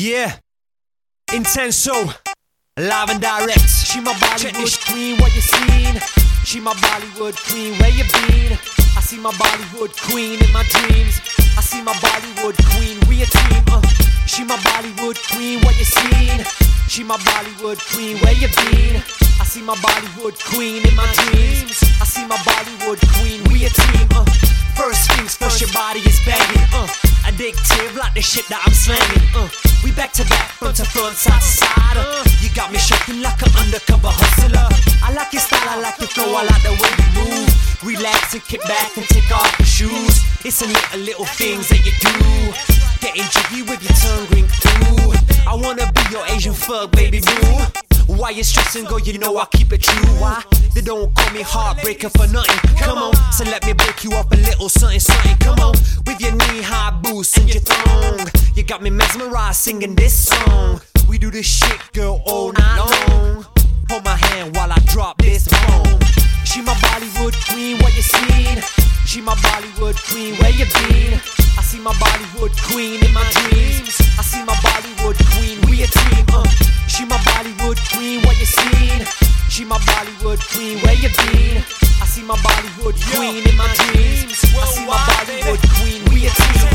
Yeah, Intenso, live and direct. She my Bollywood queen, what you seen? She my Bollywood queen, where you been? I see my Bollywood queen in my dreams. I see my Bollywood queen, we a team. Uh. She my Bollywood queen, what you seen? She my Bollywood queen, where you been? I see my Bollywood queen in my dreams. I see my Bollywood The shit that I'm slanging. Uh. We back to back, front to front, side to side. Uh. You got me shaking like an undercover hustler. I like your style, I like your flow, I like the way you move. Relax and kick back and take off your shoes. It's a little, little things that you do. Getting jiggy with your tongue ring. Ooh, I wanna be your Asian fuck, baby boo. Why you stressing, girl? You know I keep it true. Why? They don't call me heartbreaker for nothing. Come on, so let me break you up a little something, something. Come on, with your knee high boots and your thong. You got me mesmerized singing this song. We do this shit, girl, all night long. Hold my hand while I drop this bomb. She my Bollywood queen, what you seen? She my Bollywood queen, where you been? I see my Bollywood queen in my dreams. I see my Bollywood where you been? I see my Bollywood queen in my dreams. I see my Bollywood queen, we a team.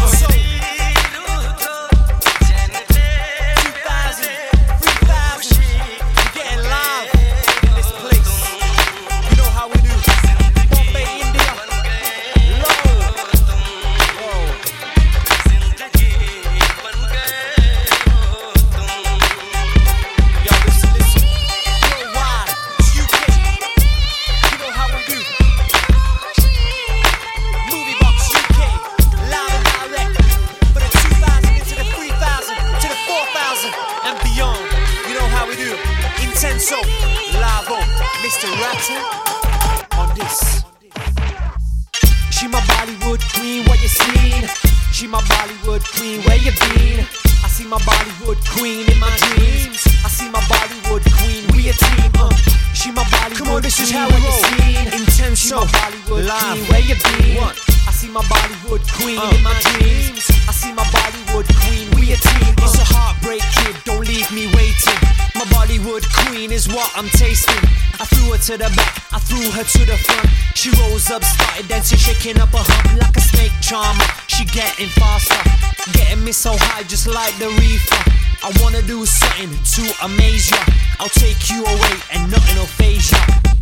Intenso, Lavo, Mr. Rattle on this. She my Bollywood queen, what you seen? She my Bollywood queen, where you been? I see my Bollywood queen in my dreams. I see my Bollywood queen, we a team. Uh. She my Bollywood Come on, this is queen, how we seen? Intenso, She my Bollywood live. queen, where you been? One. I see my Bollywood queen Uh. in my dreams. I see my Bollywood queen, we a team. It's Uh. a heartbreak what I'm tasting. I threw her to the back, I threw her to the front. She rose up, started dancing, shaking up her hump like a snake charmer. She getting faster, getting me so high, just like the reefer. I wanna do something to amaze ya. I'll take you away and nothing will faze ya.